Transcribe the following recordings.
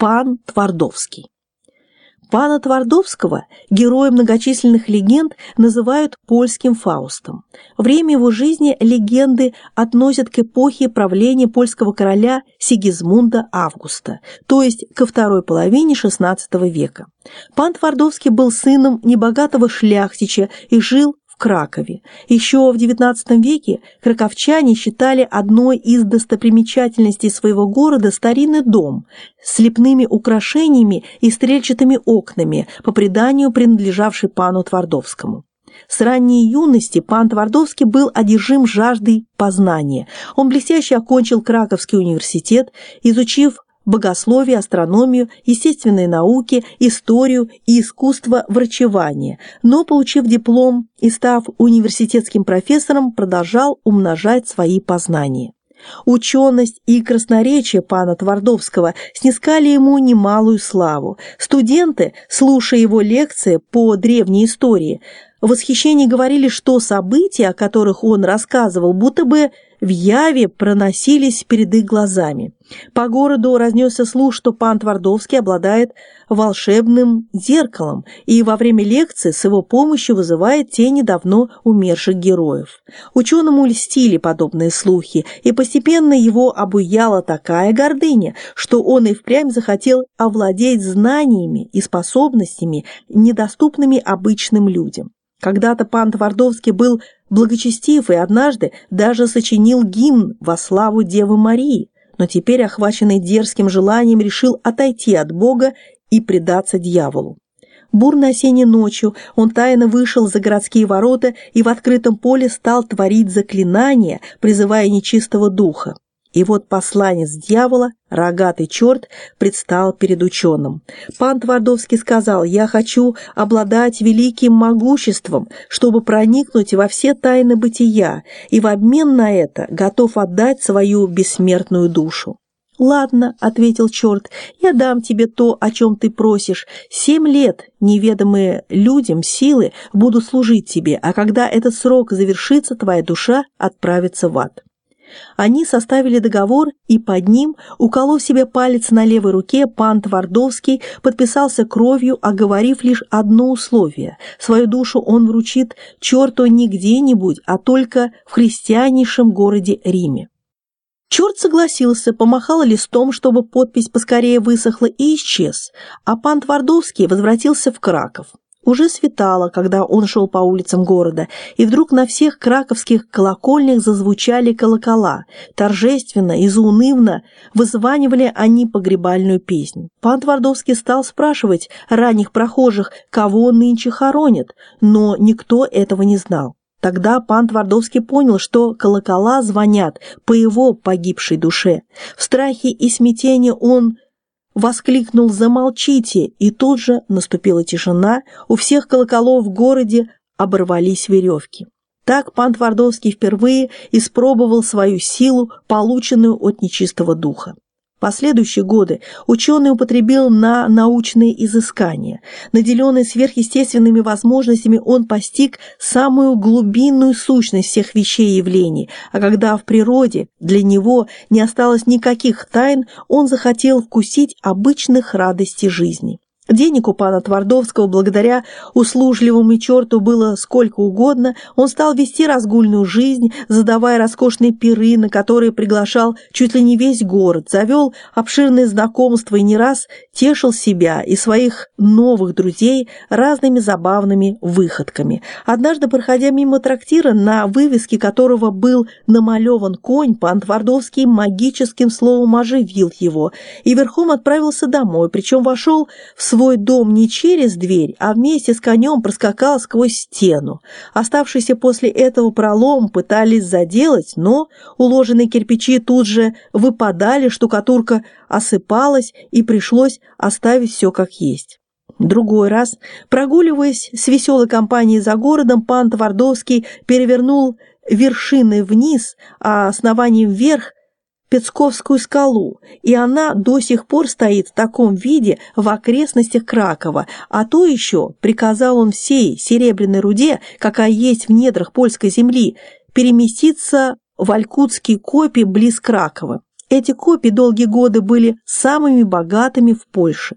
Пан Твардовский. Пана Твардовского, героя многочисленных легенд, называют польским Фаустом. Время его жизни легенды относят к эпохе правления польского короля Сигизмунда Августа, то есть ко второй половине XVI века. Пан Твардовский был сыном небогатого шляхтича и жил Кракове. Еще в XIX веке краковчане считали одной из достопримечательностей своего города старинный дом с лепными украшениями и стрельчатыми окнами, по преданию принадлежавший пану Твардовскому. С ранней юности пан Твардовский был одержим жаждой познания. Он блестяще окончил Краковский университет, изучив богословие, астрономию, естественные науки, историю и искусство врачевания, но, получив диплом и став университетским профессором, продолжал умножать свои познания. Ученость и красноречие пана Твардовского снискали ему немалую славу. Студенты, слушая его лекции по древней истории, в восхищении говорили, что события, о которых он рассказывал, будто бы в яве проносились перед их глазами. По городу разнесся слух, что пан Твардовский обладает волшебным зеркалом и во время лекции с его помощью вызывает тени давно умерших героев. Ученому льстили подобные слухи, и постепенно его обуяла такая гордыня, что он и впрямь захотел овладеть знаниями и способностями, недоступными обычным людям. Когда-то пан Твардовский был благочестив и однажды даже сочинил гимн во славу Девы Марии, но теперь, охваченный дерзким желанием, решил отойти от Бога и предаться дьяволу. Бурной осенней ночью он тайно вышел за городские ворота и в открытом поле стал творить заклинания, призывая нечистого духа. И вот посланец дьявола, рогатый черт, предстал перед ученым. Пан Твардовский сказал, «Я хочу обладать великим могуществом, чтобы проникнуть во все тайны бытия, и в обмен на это готов отдать свою бессмертную душу». «Ладно», — ответил черт, — «я дам тебе то, о чем ты просишь. Семь лет, неведомые людям силы, буду служить тебе, а когда этот срок завершится, твоя душа отправится в ад». Они составили договор, и под ним, уколов себе палец на левой руке, пан Твардовский подписался кровью, оговорив лишь одно условие. Свою душу он вручит черту не где-нибудь, а только в христианейшем городе Риме. Черт согласился, помахал листом, чтобы подпись поскорее высохла, и исчез, а пан Твардовский возвратился в Краков. Уже светало, когда он шел по улицам города, и вдруг на всех краковских колокольнях зазвучали колокола. Торжественно и заунывно вызванивали они погребальную песнь. Пан Твардовский стал спрашивать ранних прохожих, кого нынче хоронят, но никто этого не знал. Тогда пан Твардовский понял, что колокола звонят по его погибшей душе. В страхе и смятении он воскликнул «Замолчите!» и тут же наступила тишина, у всех колоколов в городе оборвались веревки. Так пан Твардовский впервые испробовал свою силу, полученную от нечистого духа. Последующие годы ученый употребил на научные изыскания. Наделенный сверхъестественными возможностями, он постиг самую глубинную сущность всех вещей и явлений, а когда в природе для него не осталось никаких тайн, он захотел вкусить обычных радостей жизни. Денег у пана Твардовского благодаря услужливому черту было сколько угодно, он стал вести разгульную жизнь, задавая роскошные пиры, на которые приглашал чуть ли не весь город, завел обширные знакомства и не раз тешил себя и своих новых друзей разными забавными выходками. Однажды, проходя мимо трактира, на вывеске которого был намалеван конь, пан Твардовский магическим словом оживил его и верхом отправился домой, причем вошел в свой свой дом не через дверь, а вместе с конем проскакал сквозь стену. Оставшийся после этого пролом пытались заделать, но уложенные кирпичи тут же выпадали, штукатурка осыпалась и пришлось оставить все как есть. Другой раз, прогуливаясь с веселой компанией за городом, пан Твардовский перевернул вершины вниз, а основанием вверх Пецковскую скалу, и она до сих пор стоит в таком виде в окрестностях Кракова, а то еще, приказал он всей серебряной руде, какая есть в недрах польской земли, переместиться в Алькутские копи близ Кракова. Эти копии долгие годы были самыми богатыми в Польше.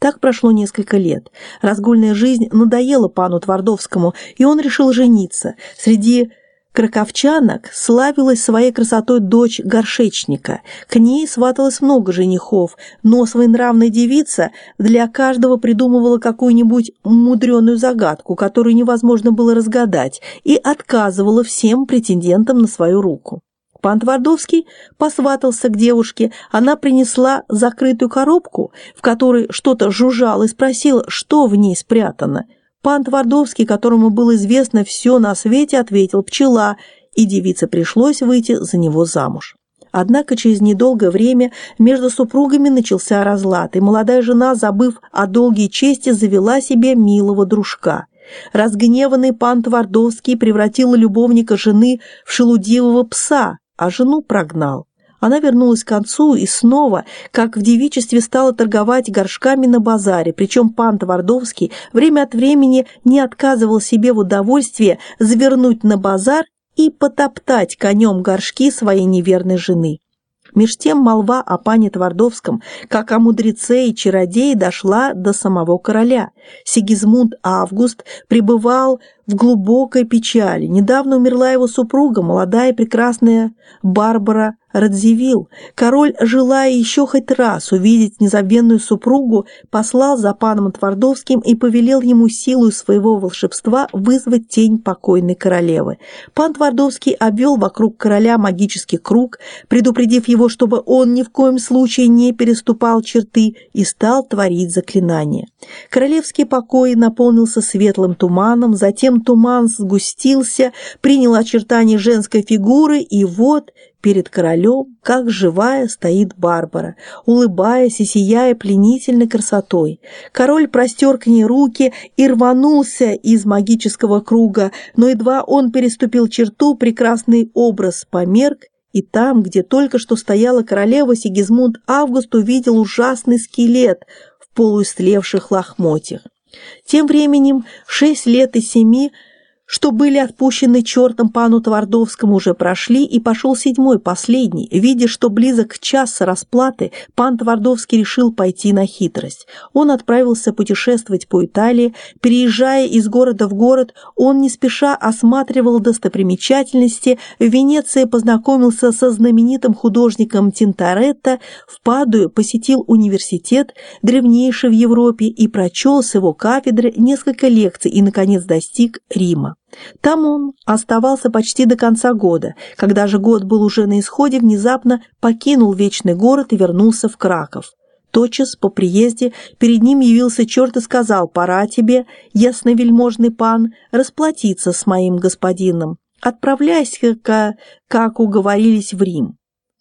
Так прошло несколько лет. Разгульная жизнь надоела пану Твардовскому, и он решил жениться. Среди краковчанок славилась своей красотой дочь горшечника. К ней сваталось много женихов, но своенравная девица для каждого придумывала какую-нибудь мудреную загадку, которую невозможно было разгадать, и отказывала всем претендентам на свою руку. Пан Твардовский посватался к девушке, она принесла закрытую коробку, в которой что-то жужжало, и спросила, что в ней спрятано. Пан Твардовский, которому было известно все на свете, ответил «пчела», и девице пришлось выйти за него замуж. Однако через недолгое время между супругами начался разлад, и молодая жена, забыв о долгой чести, завела себе милого дружка. Разгневанный пан Твардовский превратил любовника жены в шелудивого пса, а жену прогнал. Она вернулась к концу и снова, как в девичестве, стала торговать горшками на базаре, причем пан Твардовский время от времени не отказывал себе в удовольствии завернуть на базар и потоптать конем горшки своей неверной жены. Меж тем молва о пане Твардовском, как о мудреце и чародее, дошла до самого короля. Сигизмунд Август пребывал в глубокой печали. Недавно умерла его супруга, молодая и прекрасная Барбара Радзивилл. Король, желая еще хоть раз увидеть незабвенную супругу, послал за паном Твардовским и повелел ему силу своего волшебства вызвать тень покойной королевы. Пан Твардовский обвел вокруг короля магический круг, предупредив его, чтобы он ни в коем случае не переступал черты и стал творить заклинание. Королевский покой наполнился светлым туманом, затем туман сгустился, принял очертания женской фигуры, и вот перед королем, как живая, стоит Барбара, улыбаясь и сияя пленительной красотой. Король простер к ней руки и рванулся из магического круга, но едва он переступил черту, прекрасный образ померк, и там, где только что стояла королева, Сигизмунд Август увидел ужасный скелет в полуистлевших лохмотьях. Тем временем шесть лет и семи что были отпущены чертом пану Твардовскому, уже прошли, и пошел седьмой, последний. Видя, что близок час расплаты, пан Твардовский решил пойти на хитрость. Он отправился путешествовать по Италии. Переезжая из города в город, он не спеша осматривал достопримечательности. В Венеции познакомился со знаменитым художником Тинторетто, в Падуе посетил университет, древнейший в Европе, и прочел с его кафедры несколько лекций и, наконец, достиг Рима. Там он оставался почти до конца года. Когда же год был уже на исходе, внезапно покинул вечный город и вернулся в Краков. Тотчас по приезде перед ним явился черт и сказал, «Пора тебе, ясновельможный пан, расплатиться с моим господином. Отправляйся-ка, как уговорились в Рим».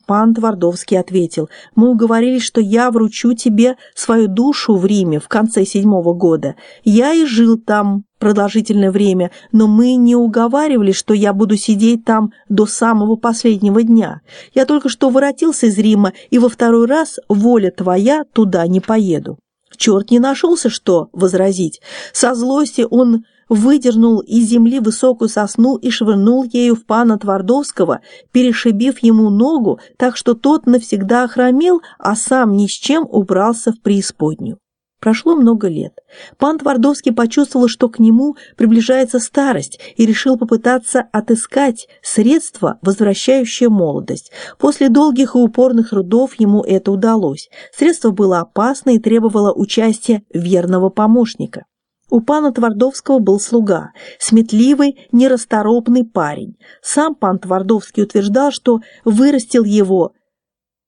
Пан Твардовский ответил, «Мы уговорились, что я вручу тебе свою душу в Риме в конце седьмого года. Я и жил там продолжительное время, но мы не уговаривали, что я буду сидеть там до самого последнего дня. Я только что воротился из Рима, и во второй раз, воля твоя, туда не поеду». Черт не нашелся, что возразить. Со злости он выдернул из земли высокую сосну и швырнул ею в пана Твардовского, перешибив ему ногу, так что тот навсегда охромел, а сам ни с чем убрался в преисподнюю. Прошло много лет. Пан Твардовский почувствовал, что к нему приближается старость и решил попытаться отыскать средства, возвращающие молодость. После долгих и упорных трудов ему это удалось. Средство было опасно и требовало участия верного помощника. У пана Твардовского был слуга, сметливый, нерасторопный парень. Сам пан Твардовский утверждал, что вырастил его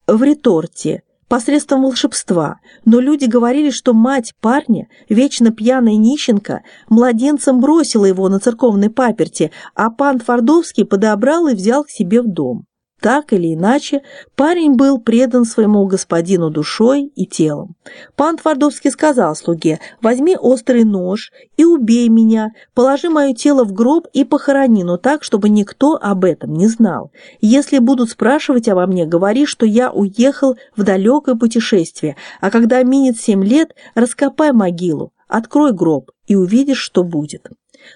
в реторте посредством волшебства, но люди говорили, что мать парня, вечно пьяная нищенка, младенцем бросила его на церковной паперти, а пан Твардовский подобрал и взял к себе в дом. Так или иначе, парень был предан своему господину душой и телом. Пан Твардовский сказал слуге, возьми острый нож и убей меня, положи мое тело в гроб и похорони, но так, чтобы никто об этом не знал. Если будут спрашивать обо мне, говори, что я уехал в далекое путешествие, а когда минет семь лет, раскопай могилу, открой гроб и увидишь, что будет.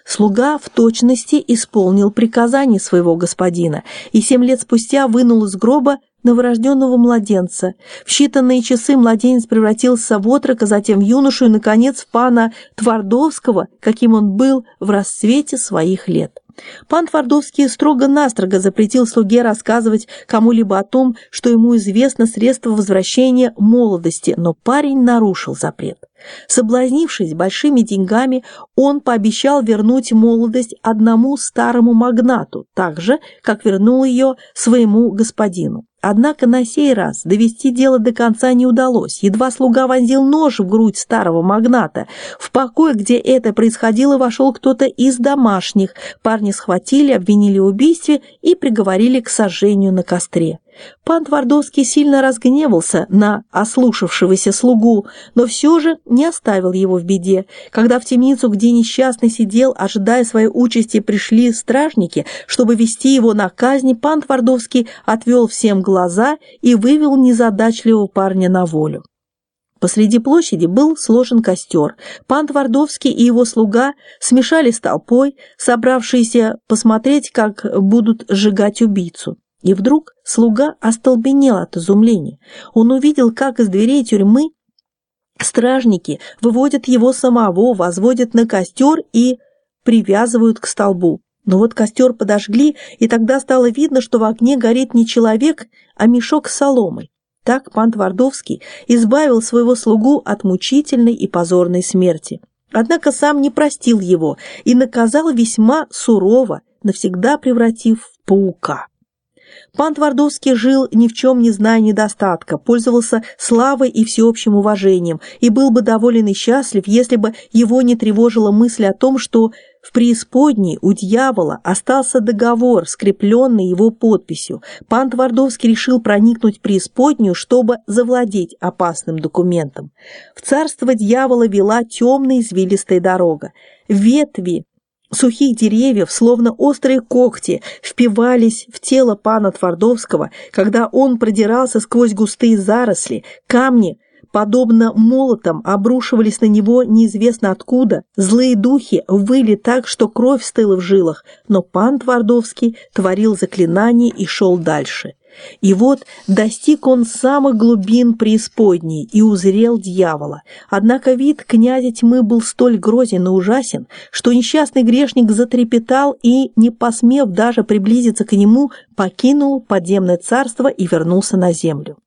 Слуга в точности исполнил приказание своего господина и семь лет спустя вынул из гроба новорожденного младенца. В считанные часы младенец превратился в отрока, затем в юношу и, наконец, в пана Твардовского, каким он был в расцвете своих лет. Пан Твардовский строго-настрого запретил слуге рассказывать кому-либо о том, что ему известно средство возвращения молодости, но парень нарушил запрет. Соблазнившись большими деньгами, он пообещал вернуть молодость одному старому магнату, так же, как вернул ее своему господину. Однако на сей раз довести дело до конца не удалось. Едва слуга вонзил нож в грудь старого магната. В покой, где это происходило, вошел кто-то из домашних. Парни схватили, обвинили в убийстве и приговорили к сожжению на костре. Пан Твардовский сильно разгневался на ослушавшегося слугу, но все же не оставил его в беде. Когда в темницу, где несчастный сидел, ожидая своей участи, пришли стражники, чтобы вести его на казнь, пан Твардовский отвел всем глаза и вывел незадачливого парня на волю. Посреди площади был сложен костер. Пан Твардовский и его слуга смешались с толпой, собравшиеся посмотреть, как будут сжигать убийцу. И вдруг слуга остолбенел от изумления. Он увидел, как из дверей тюрьмы стражники выводят его самого, возводят на костер и привязывают к столбу. Но вот костер подожгли, и тогда стало видно, что в огне горит не человек, а мешок с соломой. Так пан Твардовский избавил своего слугу от мучительной и позорной смерти. Однако сам не простил его и наказал весьма сурово, навсегда превратив в паука. Пан Твардовский жил ни в чем не зная недостатка, пользовался славой и всеобщим уважением, и был бы доволен и счастлив, если бы его не тревожила мысль о том, что в преисподней у дьявола остался договор, скрепленный его подписью. Пан Твардовский решил проникнуть в преисподнюю, чтобы завладеть опасным документом. В царство дьявола вела темная извилистая дорога. Ветви сухих деревьев, словно острые когти, впивались в тело пана Твардовского, когда он продирался сквозь густые заросли, камни, подобно молотам, обрушивались на него неизвестно откуда, злые духи выли так, что кровь стыла в жилах, но пан Твардовский творил заклинание и шел дальше. И вот достиг он самых глубин преисподней и узрел дьявола. Однако вид князя тьмы был столь грозен и ужасен, что несчастный грешник затрепетал и, не посмев даже приблизиться к нему, покинул подземное царство и вернулся на землю.